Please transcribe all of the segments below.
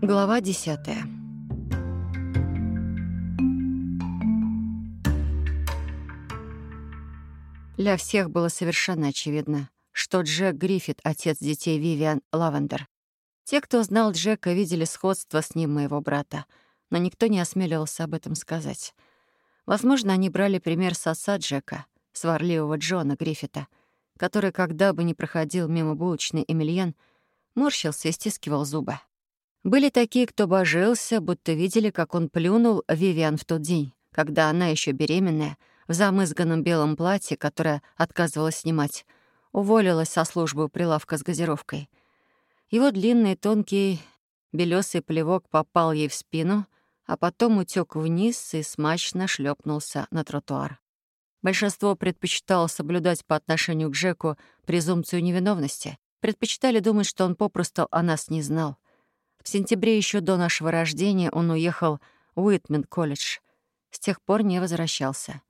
Глава десятая. Для всех было совершенно очевидно, что Джек Гриффит — отец детей Вивиан Лавендер. Те, кто знал Джека, видели сходство с ним моего брата, но никто не осмеливался об этом сказать. Возможно, они брали пример с отца Джека, сварливого Джона Гриффита, который, когда бы ни проходил мимо булочной Эмильен, морщился и стискивал зубы. Были такие, кто божился, будто видели, как он плюнул Вивиан в тот день, когда она еще беременная, в замызганном белом платье, которое отказывалась снимать, уволилась со службы прилавка с газировкой. Его длинный тонкий белесый плевок попал ей в спину, а потом утек вниз и смачно шлепнулся на тротуар. Большинство предпочитало соблюдать по отношению к Джеку презумпцию невиновности, предпочитали думать, что он попросту о нас не знал — в сентябре еще до нашего рождения он уехал в Уитмен-колледж. С тех пор не возвращался.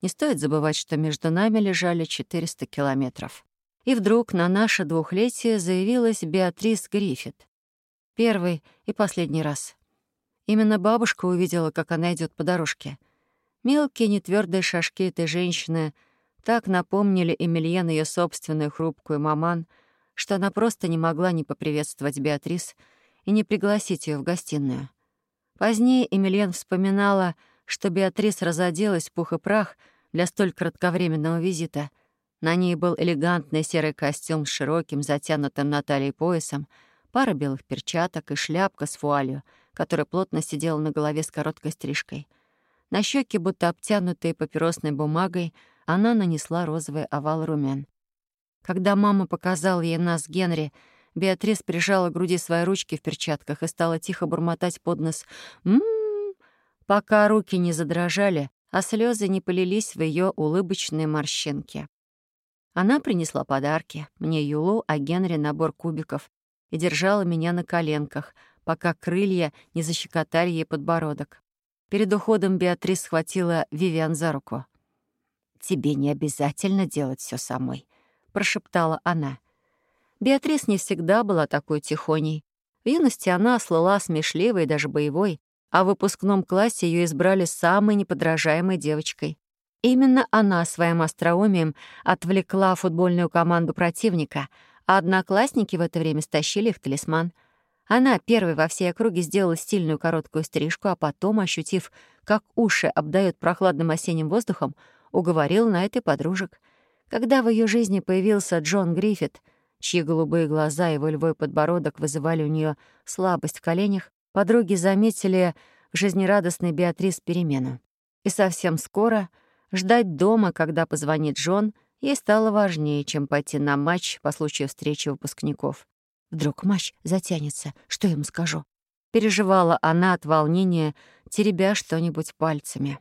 Не стоит забывать, что между нами лежали 400 километров. И вдруг на наше двухлетие заявилась Беатрис Гриффит. Первый и последний раз. Именно бабушка увидела, как она идет по дорожке. Мелкие нетвердые шажки этой женщины так напомнили Эмильен ее собственную хрупкую маман, что она просто не могла не поприветствовать Беатрис — и не пригласить ее в гостиную. Позднее Эмильен вспоминала, что Беатрис разоделась в пух и прах для столь кратковременного визита. На ней был элегантный серый костюм с широким, затянутым на талии поясом, пара белых перчаток и шляпка с вуалью, которая плотно сидела на голове с короткой стрижкой. На щеки, будто обтянутые папиросной бумагой, она нанесла розовый овал румян. Когда мама показала ей нас Генри, Беатрис прижала к груди свои ручки в перчатках и стала тихо бурмотать под нос «М-м-м», пока руки не задрожали, а слезы не полились в ее улыбочные морщинки. Она принесла подарки, мне Юлу, а Генри набор кубиков и держала меня на коленках, пока крылья не защекотали ей подбородок. Перед уходом Беатрис схватила Вивиан за руку. «Тебе не обязательно делать все самой», — прошептала она. Беатрис не всегда была такой тихоней. В юности она слыла смешливой даже боевой, а в выпускном классе ее избрали самой неподражаемой девочкой. Именно она своим остроумием отвлекла футбольную команду противника, а одноклассники в это время стащили их талисман. Она первой во всей округе сделала стильную короткую стрижку, а потом, ощутив, как уши обдают прохладным осенним воздухом, уговорила на это подружек. Когда в ее жизни появился Джон Гриффит — чьи голубые глаза и волевой подбородок вызывали у нее слабость в коленях, подруги заметили в жизнерадостной Беатрис перемену. И совсем скоро ждать дома, когда позвонит Джон, ей стало важнее, чем пойти на матч по случаю встречи выпускников. Вдруг матч затянется, что я ему скажу? Переживала она от волнения, теребя что-нибудь пальцами.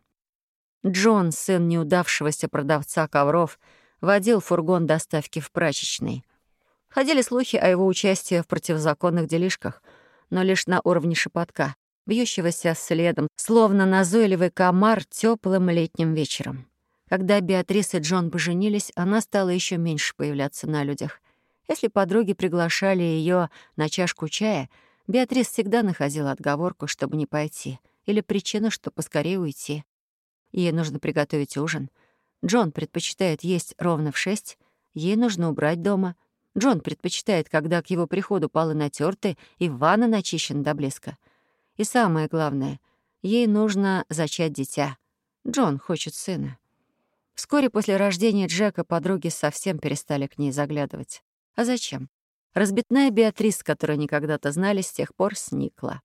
Джон, сын неудавшегося продавца ковров, водил фургон доставки в прачечный. Ходили слухи о его участии в противозаконных делишках, но лишь на уровне шепотка, бьющегося следом, словно назойливый комар теплым летним вечером. Когда Беатрис и Джон поженились, она стала еще меньше появляться на людях. Если подруги приглашали ее на чашку чая, Беатрис всегда находила отговорку, чтобы не пойти, или причину, чтобы поскорее уйти. Ей нужно приготовить ужин. Джон предпочитает есть ровно в шесть, ей нужно убрать дома — Джон предпочитает, когда к его приходу полы натерты и ванна начищена до блеска. И самое главное, ей нужно зачать дитя. Джон хочет сына. Вскоре после рождения Джека подруги совсем перестали к ней заглядывать. А зачем? Разбитная Беатрис, которую они когда-то знали, с тех пор сникла.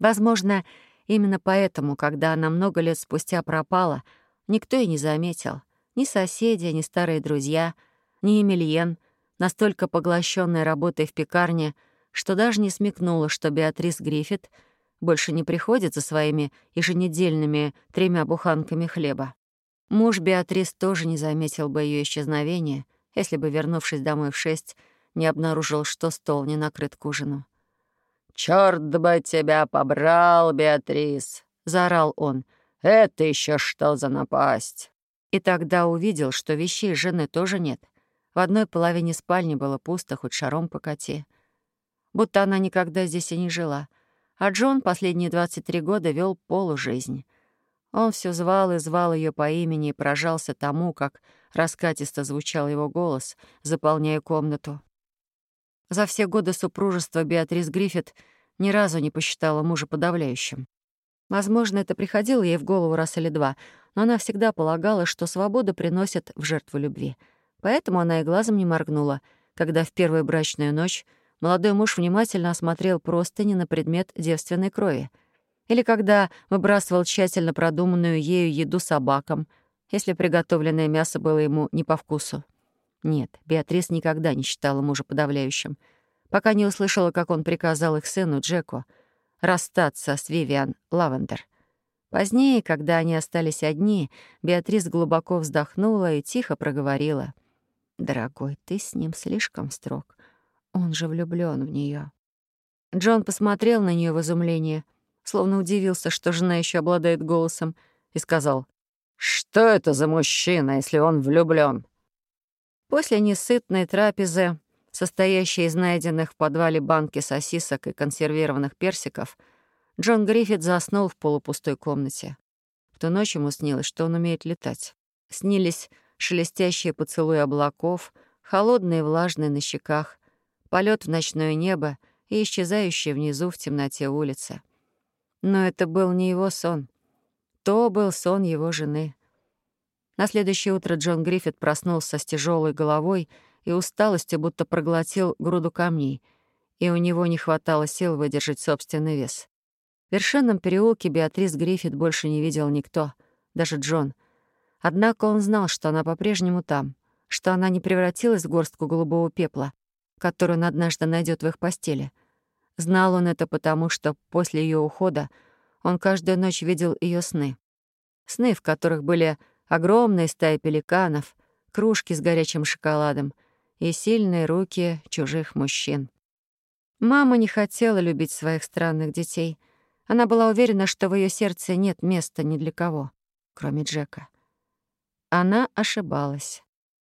Возможно, именно поэтому, когда она много лет спустя пропала, никто и не заметил. Ни соседи, ни старые друзья, ни Эмильен — настолько поглощенная работой в пекарне, что даже не смекнула, что Беатрис Гриффит больше не приходит за своими еженедельными тремя буханками хлеба. Муж Беатрис тоже не заметил бы ее исчезновения, если бы, вернувшись домой в шесть, не обнаружил, что стол не накрыт к ужину. «Чёрт бы тебя побрал, Беатрис!» — заорал он. «Это еще что за напасть?» И тогда увидел, что вещей жены тоже нет — в одной половине спальни было пусто, хоть шаром покати. Будто она никогда здесь и не жила. А Джон последние 23 года вел полужизнь. Он все звал и звал ее по имени и поражался тому, как раскатисто звучал его голос, заполняя комнату. За все годы супружества Беатрис Гриффит ни разу не посчитала мужа подавляющим. Возможно, это приходило ей в голову раз или два, но она всегда полагала, что свобода приносит в жертву любви. Поэтому она и глазом не моргнула, когда в первую брачную ночь молодой муж внимательно осмотрел простыни на предмет девственной крови. Или когда выбрасывал тщательно продуманную ею еду собакам, если приготовленное мясо было ему не по вкусу. Нет, Беатрис никогда не считала мужа подавляющим, пока не услышала, как он приказал их сыну Джеку расстаться с Вивиан Лавендер. Позднее, когда они остались одни, Беатрис глубоко вздохнула и тихо проговорила. «Дорогой, ты с ним слишком строг. Он же влюблён в неё». Джон посмотрел на неё в изумлении, словно удивился, что жена ещё обладает голосом, и сказал, «Что это за мужчина, если он влюблён?» После несытной трапезы, состоящей из найденных в подвале банки сосисок и консервированных персиков, Джон Гриффит заснул в полупустой комнате. В ту ночь ему снилось, что он умеет летать. Снились шелестящие поцелуи облаков, холодные и влажные на щеках, полет в ночное небо и исчезающие внизу в темноте улицы. Но это был не его сон. То был сон его жены. На следующее утро Джон Гриффит проснулся с тяжелой головой и усталостью, будто проглотил груду камней, и у него не хватало сил выдержать собственный вес. В вершинном переулке Беатрис Гриффит больше не видел никто, даже Джон — Однако он знал, что она по-прежнему там, что она не превратилась в горстку голубого пепла, которую он однажды найдет в их постели. Знал он это потому, что после ее ухода он каждую ночь видел ее сны. Сны, в которых были огромные стаи пеликанов, кружки с горячим шоколадом и сильные руки чужих мужчин. Мама не хотела любить своих странных детей. Она была уверена, что в ее сердце нет места ни для кого, кроме Джека. Она ошибалась.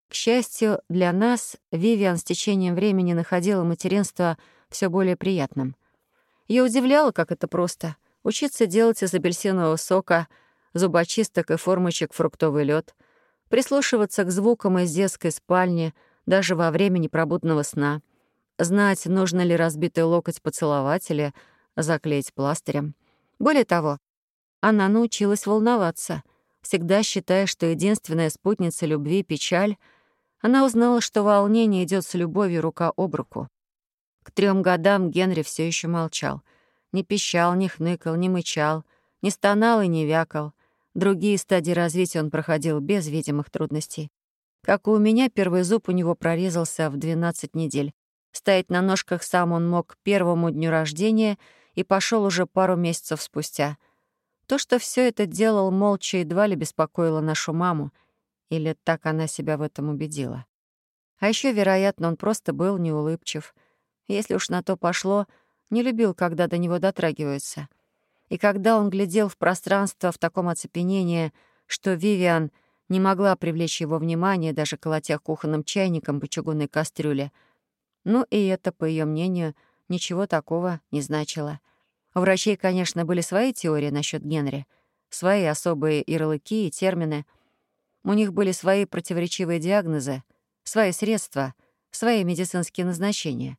К счастью для нас, Вивиан с течением времени находила материнство все более приятным. Ее удивляло, как это просто — учиться делать из апельсинового сока, зубочисток и формочек фруктовый лед, прислушиваться к звукам из детской спальни даже во время непробудного сна, знать, нужно ли разбитый локоть поцеловать или заклеить пластырем. Более того, она научилась волноваться — всегда считая, что единственная спутница любви — печаль, она узнала, что волнение идет с любовью рука об руку. К трем годам Генри все еще молчал. Не пищал, не хныкал, не мычал, не стонал и не вякал. Другие стадии развития он проходил без видимых трудностей. Как и у меня, первый зуб у него прорезался в 12 недель. Стоять на ножках сам он мог первому дню рождения и пошел уже пару месяцев спустя — то, что все это делал молча, едва ли беспокоило нашу маму, или так она себя в этом убедила. А еще, вероятно, он просто был неулыбчив. Если уж на то пошло, не любил, когда до него дотрагиваются. И когда он глядел в пространство в таком оцепенении, что Вивиан не могла привлечь его внимание, даже колотя кухонным чайником по чугунной кастрюле, ну и это, по ее мнению, ничего такого не значило — у врачей, конечно, были свои теории насчет Генри, свои особые ярлыки и термины. У них были свои противоречивые диагнозы, свои средства, свои медицинские назначения.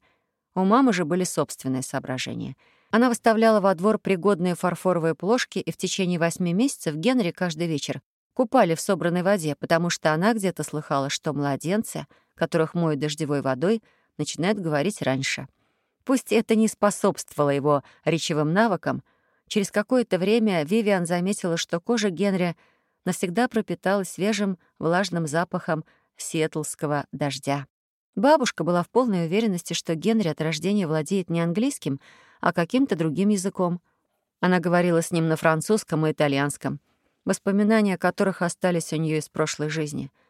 У мамы же были собственные соображения. Она выставляла во двор пригодные фарфоровые плошки, и в течение восьми месяцев Генри каждый вечер купали в собранной воде, потому что она где-то слыхала, что младенцы, которых моют дождевой водой, начинают говорить раньше — Пусть это не способствовало его речевым навыкам, через какое-то время Вивиан заметила, что кожа Генри навсегда пропиталась свежим влажным запахом сиэтлского дождя. Бабушка была в полной уверенности, что Генри от рождения владеет не английским, а каким-то другим языком. Она говорила с ним на французском и итальянском, воспоминания о которых остались у нее из прошлой жизни —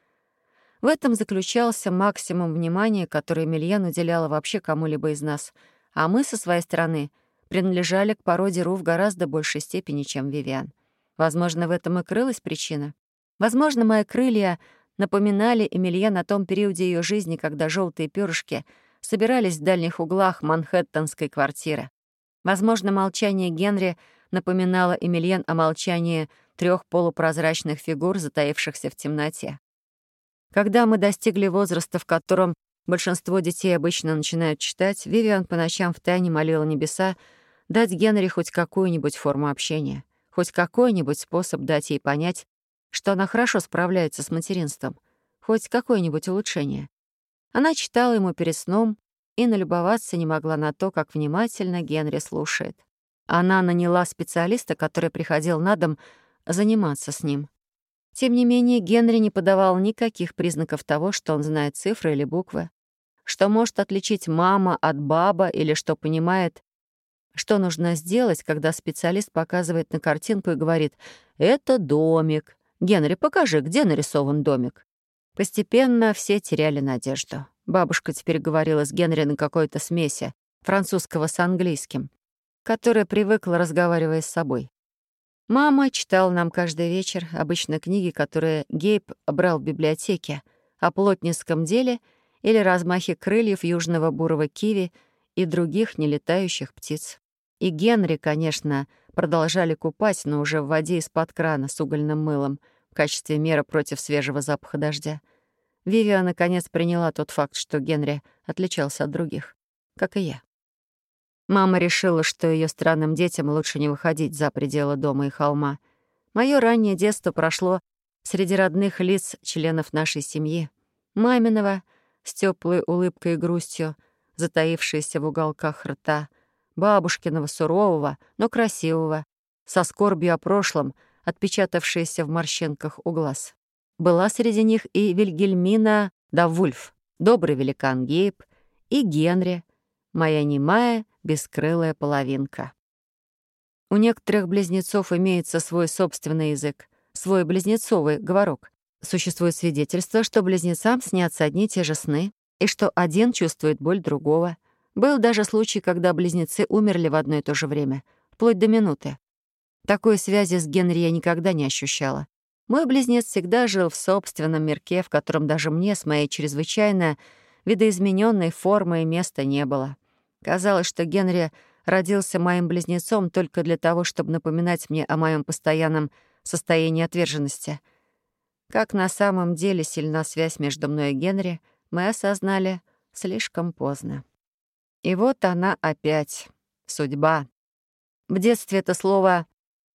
в этом заключался максимум внимания, которое Мильен уделяла вообще кому-либо из нас, а мы, со своей стороны, принадлежали к породе Ру в гораздо большей степени, чем Вивиан. Возможно, в этом и крылась причина. Возможно, мои крылья напоминали Эмильен о том периоде ее жизни, когда желтые перышки собирались в дальних углах манхэттенской квартиры. Возможно, молчание Генри напоминало Эмильен о молчании трех полупрозрачных фигур, затаившихся в темноте. Когда мы достигли возраста, в котором большинство детей обычно начинают читать, Вивиан по ночам втайне молила небеса дать Генри хоть какую-нибудь форму общения, хоть какой-нибудь способ дать ей понять, что она хорошо справляется с материнством, хоть какое-нибудь улучшение. Она читала ему перед сном и налюбоваться не могла на то, как внимательно Генри слушает. Она наняла специалиста, который приходил на дом заниматься с ним. Тем не менее, Генри не подавал никаких признаков того, что он знает цифры или буквы, что может отличить мама от баба или что понимает, что нужно сделать, когда специалист показывает на картинку и говорит «Это домик». «Генри, покажи, где нарисован домик». Постепенно все теряли надежду. Бабушка теперь говорила с Генри на какой-то смеси, французского с английским, которая привыкла, разговаривая с собой. Мама читала нам каждый вечер обычно книги, которые Гейб брал в библиотеке, о плотницком деле или размахе крыльев южного бурого киви и других нелетающих птиц. И Генри, конечно, продолжали купать, но уже в воде из-под крана с угольным мылом в качестве меры против свежего запаха дождя. Вивиа наконец приняла тот факт, что Генри отличался от других, как и я. Мама решила, что ее странным детям лучше не выходить за пределы дома и холма. Мое раннее детство прошло среди родных лиц членов нашей семьи. Маминого с теплой улыбкой и грустью, затаившейся в уголках рта, бабушкиного сурового, но красивого, со скорбью о прошлом, отпечатавшейся в морщинках у глаз. Была среди них и Вильгельмина да Вульф, добрый великан Гейб, и Генри, моя немая, бескрылая половинка. У некоторых близнецов имеется свой собственный язык, свой близнецовый говорок. Существует свидетельство, что близнецам снятся одни и те же сны, и что один чувствует боль другого. Был даже случай, когда близнецы умерли в одно и то же время, вплоть до минуты. Такой связи с Генри я никогда не ощущала. Мой близнец всегда жил в собственном мирке, в котором даже мне с моей чрезвычайно видоизмененной формой места не было. Казалось, что Генри родился моим близнецом только для того, чтобы напоминать мне о моем постоянном состоянии отверженности. Как на самом деле сильна связь между мной и Генри, мы осознали слишком поздно. И вот она опять. Судьба. В детстве это слово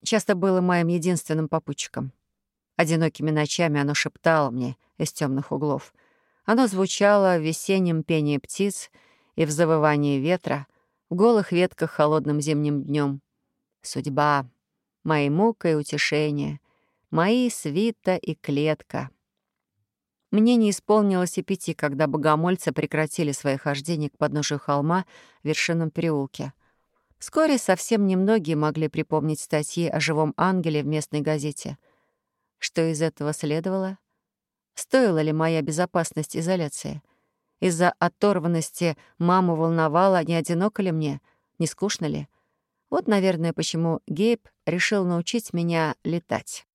часто было моим единственным попутчиком. Одинокими ночами оно шептало мне из темных углов. Оно звучало в весеннем пении птиц — и в завывании ветра, в голых ветках холодным зимним днем. Судьба, мои мука и утешение, мои свита и клетка. Мне не исполнилось и пяти, когда богомольцы прекратили свои хождения к подножию холма в вершинном переулке. Вскоре совсем немногие могли припомнить статьи о живом ангеле в местной газете. Что из этого следовало? Стоила ли моя безопасность изоляции? Из-за оторванности маму волновало, не одиноко ли мне, не скучно ли. Вот, наверное, почему Гейб решил научить меня летать.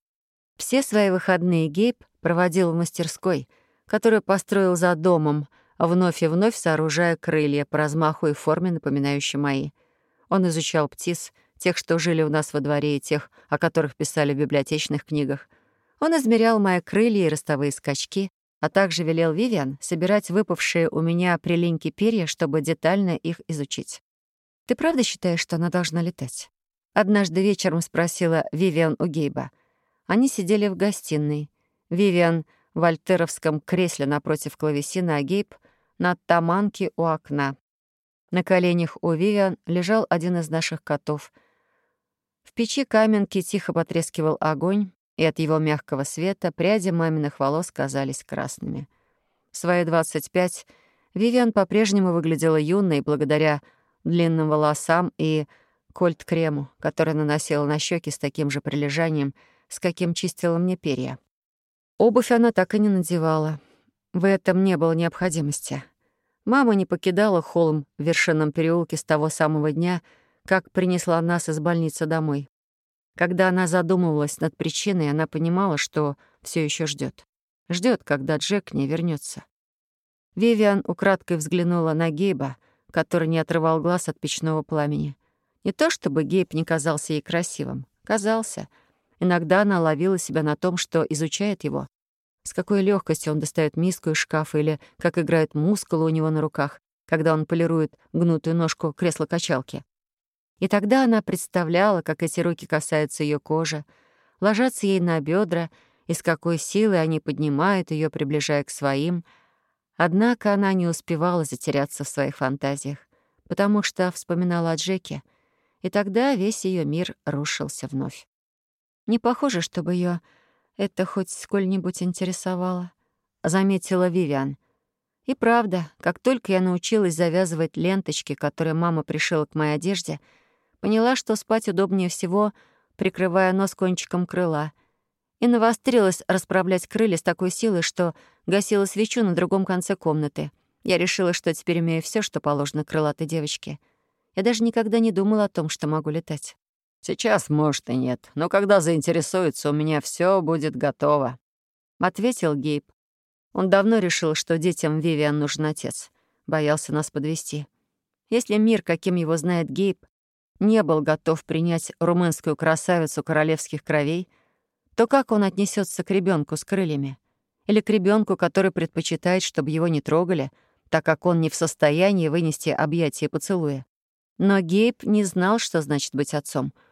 Все свои выходные Гейб проводил в мастерской, которую построил за домом, вновь и вновь сооружая крылья по размаху и форме, напоминающие мои. Он изучал птиц, тех, что жили у нас во дворе, и тех, о которых писали в библиотечных книгах. Он измерял мои крылья и ростовые скачки, а также велел Вивиан собирать выпавшие у меня прилиньки перья, чтобы детально их изучить. «Ты правда считаешь, что она должна летать?» Однажды вечером спросила Вивиан у Гейба. Они сидели в гостиной. Вивиан в альтеровском кресле напротив клавесины, а Гейб — на таманке у окна. На коленях у Вивиан лежал один из наших котов. В печи каменки тихо потрескивал огонь, и от его мягкого света пряди маминых волос казались красными. В свои 25 Вивиан по-прежнему выглядела юной благодаря длинным волосам и кольт-крему, который наносила на щеки с таким же прилежанием, с каким чистила мне перья. Обувь она так и не надевала. В этом не было необходимости. Мама не покидала холм в вершинном переулке с того самого дня, как принесла нас из больницы домой. Когда она задумывалась над причиной, она понимала, что все еще ждет. Ждет, когда Джек не вернется. Вивиан украдкой взглянула на Гейба, который не отрывал глаз от печного пламени. Не то чтобы Гейб не казался ей красивым. Казался. Иногда она ловила себя на том, что изучает его. С какой легкостью он достает миску из шкафа или как играют мускулы у него на руках, когда он полирует гнутую ножку кресла-качалки. И тогда она представляла, как эти руки касаются ее кожи, ложатся ей на бедра, и с какой силой они поднимают ее, приближая к своим. Однако она не успевала затеряться в своих фантазиях, потому что вспоминала о Джеке, и тогда весь ее мир рушился вновь. Не похоже, чтобы ее это хоть сколь-нибудь интересовало, заметила Вивиан. И правда, как только я научилась завязывать ленточки, которые мама пришила к моей одежде, поняла, что спать удобнее всего, прикрывая нос кончиком крыла, и навострилась расправлять крылья с такой силой, что гасила свечу на другом конце комнаты. Я решила, что теперь умею все, что положено крылатой девочке. Я даже никогда не думала о том, что могу летать. «Сейчас, может, и нет, но когда заинтересуется, у меня все будет готово», — ответил Гейб. Он давно решил, что детям Вивиан нужен отец. Боялся нас подвести. Если мир, каким его знает Гейб, не был готов принять румынскую красавицу королевских кровей, то как он отнесется к ребенку с крыльями? Или к ребенку, который предпочитает, чтобы его не трогали, так как он не в состоянии вынести объятия и поцелуя? Но Гейб не знал, что значит быть отцом —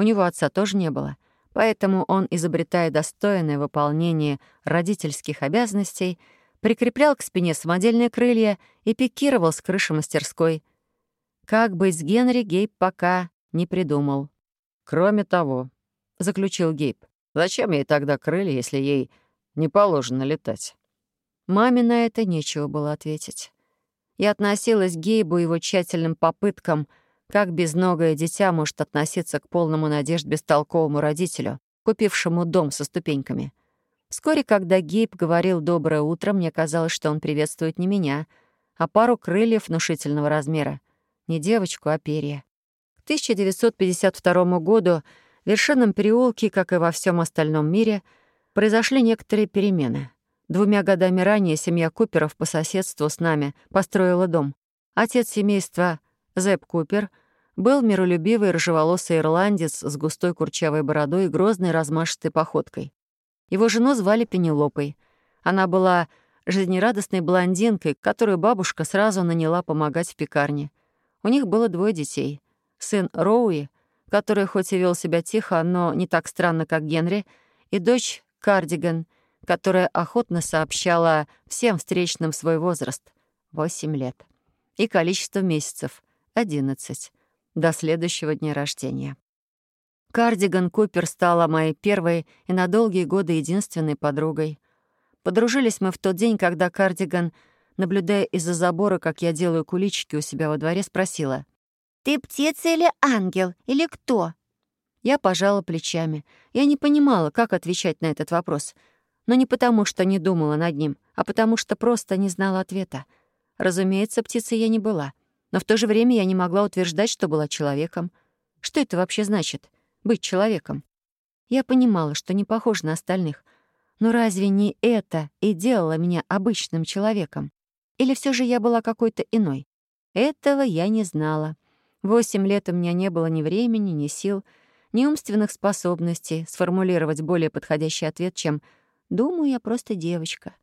у него отца тоже не было, поэтому он, изобретая достойное выполнение родительских обязанностей, прикреплял к спине самодельные крылья и пикировал с крыши мастерской. Как быть с Генри, Гейб пока не придумал. «Кроме того», — заключил Гейб, «зачем ей тогда крылья, если ей не положено летать?» Маме на это нечего было ответить. Я относилась к Гейбу и его тщательным попыткам — как безногое дитя может относиться к полному надежд бестолковому родителю, купившему дом со ступеньками? Вскоре, когда Гейб говорил «доброе утро», мне казалось, что он приветствует не меня, а пару крыльев внушительного размера. Не девочку, а перья. К 1952 году в Вершинном переулке, как и во всем остальном мире, произошли некоторые перемены. Двумя годами ранее семья Куперов по соседству с нами построила дом. Отец семейства Зэп Купер был миролюбивый рыжеволосый ирландец с густой курчавой бородой и грозной размашистой походкой. Его жену звали Пенелопой. Она была жизнерадостной блондинкой, которую бабушка сразу наняла помогать в пекарне. У них было двое детей. Сын Роуи, который хоть и вел себя тихо, но не так странно, как Генри, и дочь Кардиган, которая охотно сообщала всем встречным свой возраст — 8 лет, и количество месяцев — 11 до следующего дня рождения. Кардиган Купер стала моей первой и на долгие годы единственной подругой. Подружились мы в тот день, когда Кардиган, наблюдая из-за забора, как я делаю куличики у себя во дворе, спросила. «Ты птица или ангел? Или кто?» Я пожала плечами. Я не понимала, как отвечать на этот вопрос. Но не потому, что не думала над ним, а потому что просто не знала ответа. Разумеется, птицей я не была. Но в то же время я не могла утверждать, что была человеком. Что это вообще значит — быть человеком? Я понимала, что не похожа на остальных. Но разве не это и делало меня обычным человеком? Или все же я была какой-то иной? Этого я не знала. Восемь лет у меня не было ни времени, ни сил, ни умственных способностей сформулировать более подходящий ответ, чем «думаю, я просто девочка».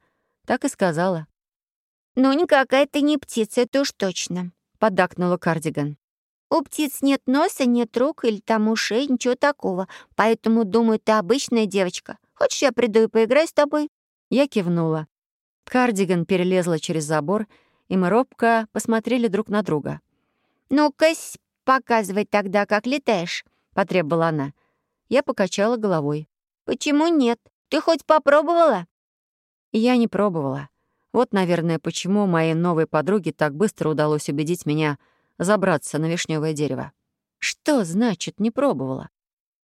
Так и сказала. «Ну, никакая ты не птица, это уж точно», — поддакнула Кардиган. «У птиц нет носа, нет рук или там ушей, ничего такого, поэтому, думаю, ты обычная девочка. Хочешь, я приду и поиграю с тобой?» Я кивнула. Кардиган перелезла через забор, и мы робко посмотрели друг на друга. «Ну-ка, показывай тогда, как летаешь», — потребовала она. Я покачала головой. «Почему нет? Ты хоть попробовала?» Я не пробовала. Вот, наверное, почему моей новой подруге так быстро удалось убедить меня забраться на вишневое дерево. Что значит «не пробовала»?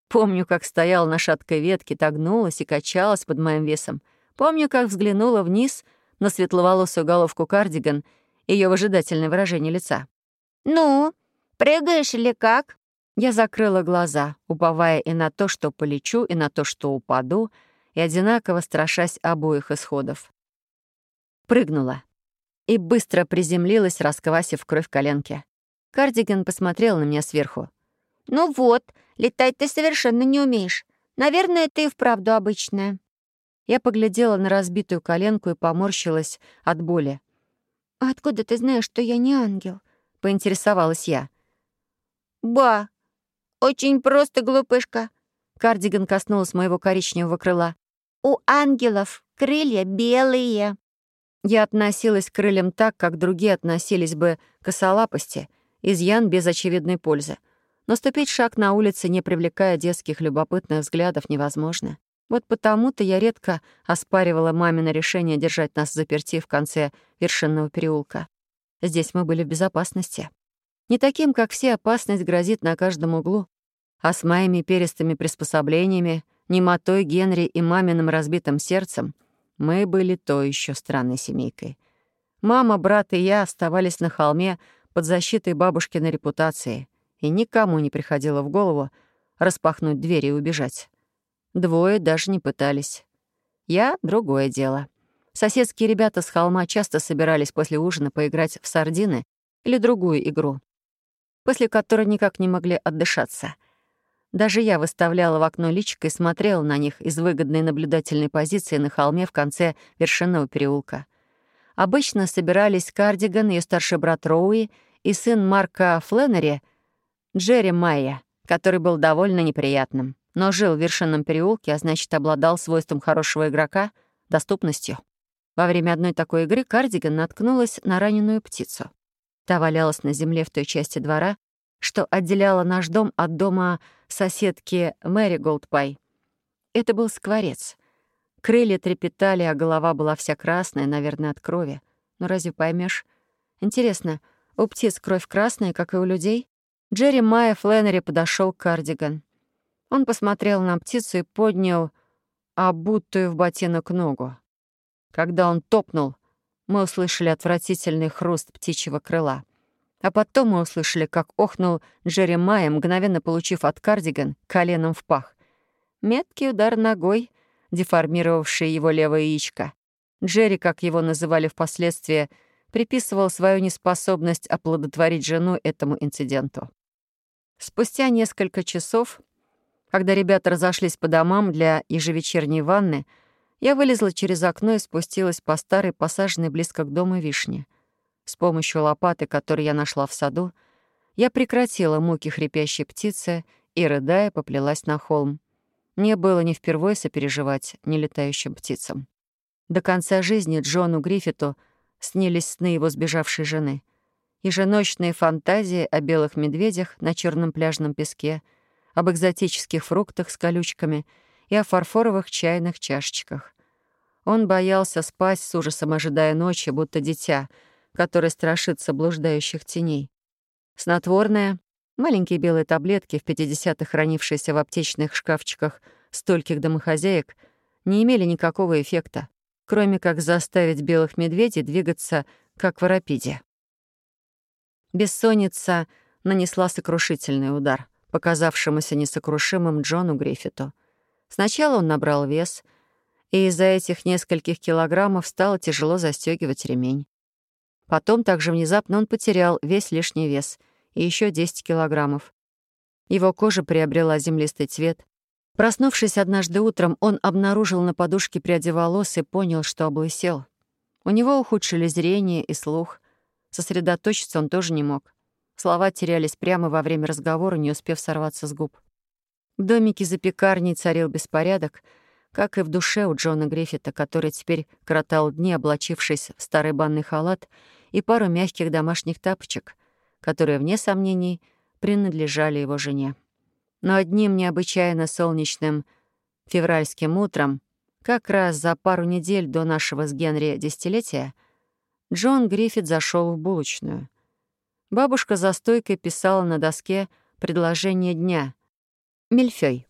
Помню, как стояла на шаткой ветке, тогнулась и качалась под моим весом. Помню, как взглянула вниз на светловолосую головку кардиган ее выжидательное выражение лица. «Ну, прыгаешь или как?» Я закрыла глаза, уповая и на то, что полечу, и на то, что упаду, и одинаково страшась обоих исходов прыгнула и быстро приземлилась, расквасив кровь коленки. Кардиган посмотрел на меня сверху. Ну вот, летать ты совершенно не умеешь. Наверное, ты и вправду обычная». Я поглядела на разбитую коленку и поморщилась от боли. «А откуда ты знаешь, что я не ангел?» — поинтересовалась я. «Ба! Очень просто, глупышка!» Кардиган коснулась моего коричневого крыла. «У ангелов крылья белые!» Я относилась к крыльям так, как другие относились бы к косолапости, изъян без очевидной пользы. Но ступить шаг на улице, не привлекая детских любопытных взглядов, невозможно. Вот потому-то я редко оспаривала мамино решение держать нас заперти в конце вершинного переулка. Здесь мы были в безопасности. Не таким, как все, опасность грозит на каждом углу. А с моими перистыми приспособлениями, немотой Генри и маминым разбитым сердцем мы были то еще странной семейкой. Мама, брат и я оставались на холме под защитой бабушкиной репутации, и никому не приходило в голову распахнуть дверь и убежать. Двое даже не пытались. Я — другое дело. Соседские ребята с холма часто собирались после ужина поиграть в сардины или другую игру, после которой никак не могли отдышаться. Даже я выставляла в окно личико и смотрела на них из выгодной наблюдательной позиции на холме в конце вершинного переулка. Обычно собирались Кардиган, ее старший брат Роуи и сын Марка Фленнери, Джерри Майя, который был довольно неприятным но жил в вершинном переулке, а значит, обладал свойством хорошего игрока — доступностью. Во время одной такой игры Кардиган наткнулась на раненую птицу. Та валялась на земле в той части двора, что отделяла наш дом от дома соседки Мэри Голдпай. Это был скворец. Крылья трепетали, а голова была вся красная, наверное, от крови. Но разве поймешь? Интересно, у птиц кровь красная, как и у людей? Джерри Майя Фленнери подошел к Кардиган. Он посмотрел на птицу и поднял обутую в ботинок ногу. Когда он топнул, мы услышали отвратительный хруст птичьего крыла. А потом мы услышали, как охнул Джеремайя, мгновенно получив от кардиган коленом в пах. Меткий удар ногой, деформировавший его левое яичко. Джерри, как его называли впоследствии, приписывал свою неспособность оплодотворить жену этому инциденту. Спустя несколько часов когда ребята разошлись по домам для ежевечерней ванны, я вылезла через окно и спустилась по старой, посаженной близко к дому вишне. С помощью лопаты, которую я нашла в саду, я прекратила муки хрипящей птицы и, рыдая, поплелась на холм. Мне было не впервые сопереживать нелетающим птицам. До конца жизни Джону Гриффиту снились сны его сбежавшей жены. Еженочные фантазии о белых медведях на черном пляжном песке — об экзотических фруктах с колючками и о фарфоровых чайных чашечках. Он боялся спать с ужасом, ожидая ночи, будто дитя, которое страшится блуждающих теней. Снотворное, маленькие белые таблетки, в 50-х хранившиеся в аптечных шкафчиках стольких домохозяек, не имели никакого эффекта, кроме как заставить белых медведей двигаться, как в арапиде. Бессонница нанесла сокрушительный удар показавшемуся несокрушимым Джону Гриффиту. Сначала он набрал вес, и из-за этих нескольких килограммов стало тяжело застегивать ремень. Потом также внезапно он потерял весь лишний вес и еще 10 килограммов. Его кожа приобрела землистый цвет. Проснувшись однажды утром, он обнаружил на подушке пряди волос и понял, что облысел. У него ухудшили зрение и слух. Сосредоточиться он тоже не мог. Слова терялись прямо во время разговора, не успев сорваться с губ. В домике за пекарней царил беспорядок, как и в душе у Джона Гриффита, который теперь кротал дни, облачившись в старый банный халат и пару мягких домашних тапочек, которые, вне сомнений, принадлежали его жене. Но одним необычайно солнечным февральским утром, как раз за пару недель до нашего с Генри десятилетия, Джон Гриффит зашел в булочную. Бабушка за стойкой писала на доске предложение дня. Мильфёй.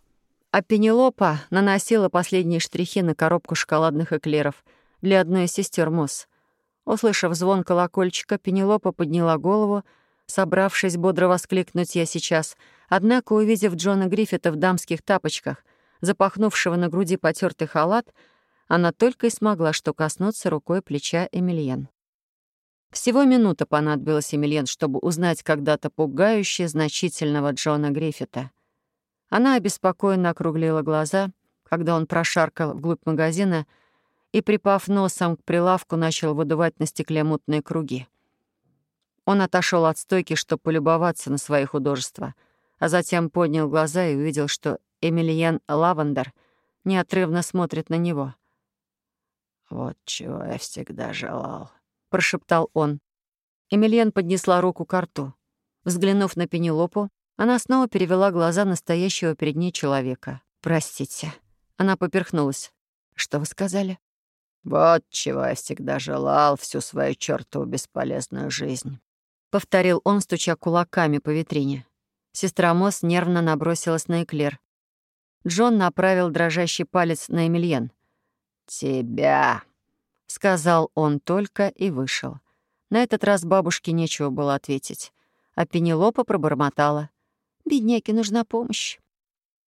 А Пенелопа наносила последние штрихи на коробку шоколадных эклеров для одной из сестер Мосс. Услышав звон колокольчика, Пенелопа подняла голову, собравшись бодро воскликнуть «Я сейчас», однако, увидев Джона Гриффита в дамских тапочках, запахнувшего на груди потертый халат, она только и смогла что коснуться рукой плеча Эмильен. Всего минута понадобилась Эмильен, чтобы узнать когда-то пугающе значительного Джона Гриффита. Она обеспокоенно округлила глаза, когда он прошаркал вглубь магазина и, припав носом к прилавку, начал выдувать на стекле мутные круги. Он отошел от стойки, чтобы полюбоваться на свои художества, а затем поднял глаза и увидел, что Эмильен Лавандер неотрывно смотрит на него. «Вот чего я всегда желал», прошептал он. Эмильен поднесла руку к рту. Взглянув на Пенелопу, она снова перевела глаза настоящего перед ней человека. «Простите». Она поперхнулась. «Что вы сказали?» «Вот чего я всегда желал всю свою чертову бесполезную жизнь», — повторил он, стуча кулаками по витрине. Сестра Мосс нервно набросилась на эклер. Джон направил дрожащий палец на Эмильен. «Тебя!» Сказал он только и вышел. На этот раз бабушке нечего было ответить, а Пенелопа пробормотала. «Бедняке нужна помощь».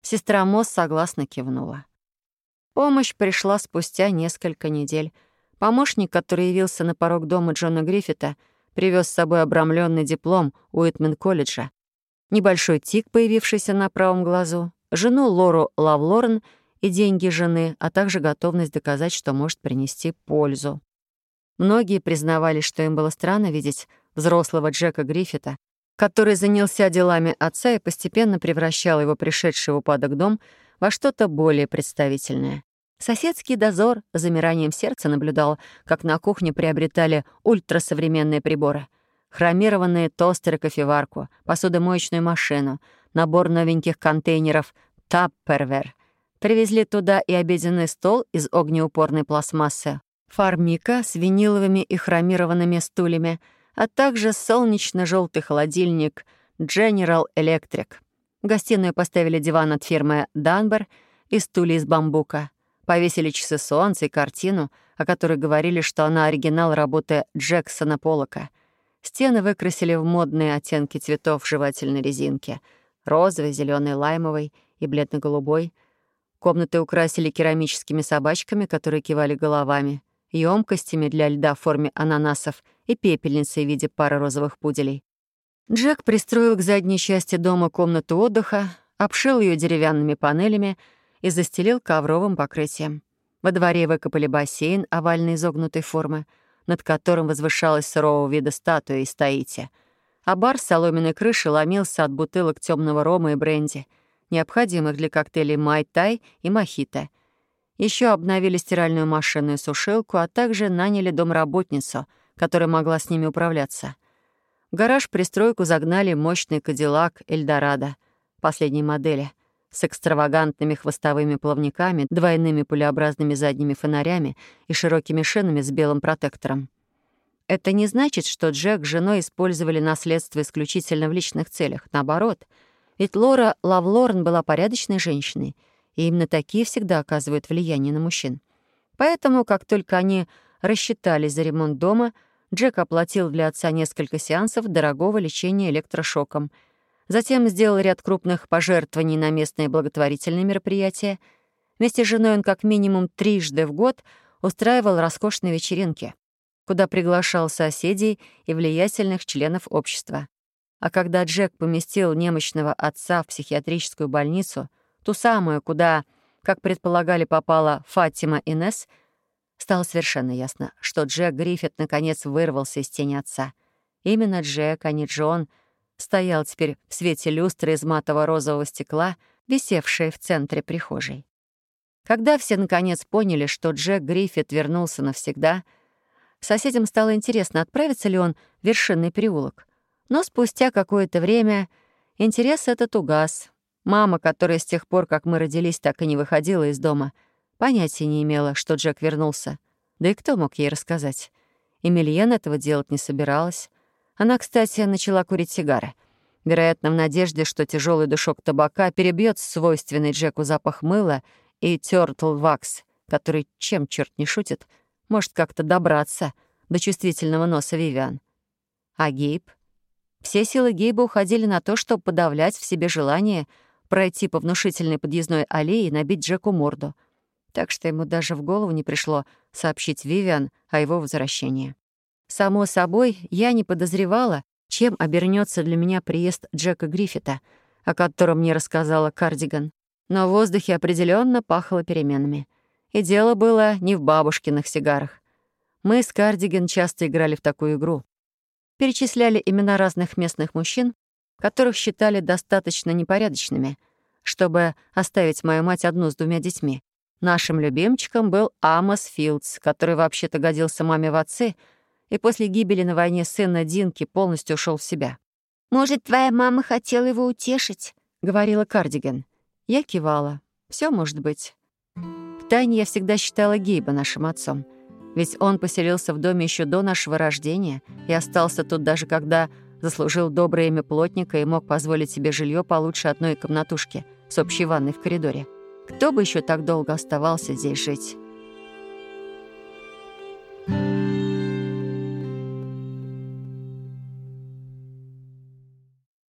Сестра Мосс согласно кивнула. Помощь пришла спустя несколько недель. Помощник, который явился на порог дома Джона Гриффита, привез с собой обрамленный диплом Уитмен-колледжа, небольшой тик, появившийся на правом глазу, жену Лору Лавлорен — и деньги жены, а также готовность доказать, что может принести пользу. Многие признавали, что им было странно видеть взрослого Джека Гриффита, который занялся делами отца и постепенно превращал его пришедший в упадок дом во что-то более представительное. Соседский дозор с замиранием сердца наблюдал, как на кухне приобретали ультрасовременные приборы. Хромированные тостеры, кофеварку, посудомоечную машину, набор новеньких контейнеров «Таппервер», Привезли туда и обеденный стол из огнеупорной пластмассы, фармика с виниловыми и хромированными стульями, а также солнечно желтый холодильник General Electric. В гостиную поставили диван от фирмы Данбер и стулья из бамбука. Повесили часы солнца и картину, о которой говорили, что она оригинал работы Джексона Поллока. Стены выкрасили в модные оттенки цветов жевательной резинки — розовый, зеленый, лаймовый и бледно-голубой — Комнаты украсили керамическими собачками, которые кивали головами, емкостями для льда в форме ананасов и пепельницей в виде пары розовых пуделей. Джек пристроил к задней части дома комнату отдыха, обшил ее деревянными панелями и застелил ковровым покрытием. Во дворе выкопали бассейн овальной изогнутой формы, над которым возвышалась сурового вида статуя из Таити, а бар с соломенной крышей ломился от бутылок темного рома и бренди — необходимых для коктейлей май-тай и мохито. Еще обновили стиральную машину и сушилку, а также наняли домработницу, которая могла с ними управляться. В гараж-пристройку загнали мощный кадиллак «Эльдорадо» последней модели с экстравагантными хвостовыми плавниками, двойными пулеобразными задними фонарями и широкими шинами с белым протектором. Это не значит, что Джек с женой использовали наследство исключительно в личных целях. Наоборот — ведь Лора Лавлорн была порядочной женщиной, и именно такие всегда оказывают влияние на мужчин. Поэтому, как только они рассчитались за ремонт дома, Джек оплатил для отца несколько сеансов дорогого лечения электрошоком. Затем сделал ряд крупных пожертвований на местные благотворительные мероприятия. Вместе с женой он как минимум трижды в год устраивал роскошные вечеринки, куда приглашал соседей и влиятельных членов общества. А когда Джек поместил немощного отца в психиатрическую больницу, ту самую, куда, как предполагали, попала Фатима Инес, стало совершенно ясно, что Джек Гриффит наконец вырвался из тени отца. Именно Джек, а не Джон, стоял теперь в свете люстры из матово-розового стекла, висевшей в центре прихожей. Когда все наконец поняли, что Джек Гриффит вернулся навсегда, соседям стало интересно, отправится ли он в вершинный переулок — но спустя какое-то время интерес этот угас. Мама, которая с тех пор, как мы родились, так и не выходила из дома, понятия не имела, что Джек вернулся. Да и кто мог ей рассказать? Эмильен этого делать не собиралась. Она, кстати, начала курить сигары. Вероятно, в надежде, что тяжелый душок табака перебьет свойственный Джеку запах мыла и тёртл вакс, который, чем черт не шутит, может как-то добраться до чувствительного носа Вивиан. А Гейб? Все силы Гейба уходили на то, чтобы подавлять в себе желание пройти по внушительной подъездной аллее и набить Джеку морду. Так что ему даже в голову не пришло сообщить Вивиан о его возвращении. Само собой, я не подозревала, чем обернется для меня приезд Джека Гриффита, о котором мне рассказала Кардиган. Но в воздухе определенно пахло переменами. И дело было не в бабушкиных сигарах. Мы с Кардиган часто играли в такую игру. Перечисляли имена разных местных мужчин, которых считали достаточно непорядочными, чтобы оставить мою мать одну с двумя детьми. Нашим любимчиком был Амос Филдс, который вообще-то годился маме в отцы, и после гибели на войне сына Динки полностью ушел в себя. «Может, твоя мама хотела его утешить?» — говорила Кардиген. Я кивала. Все может быть. Втайне я всегда считала Гейба нашим отцом. Ведь он поселился в доме еще до нашего рождения и остался тут даже когда заслужил доброе имя плотника и мог позволить себе жилье получше одной комнатушки с общей ванной в коридоре. Кто бы еще так долго оставался здесь жить?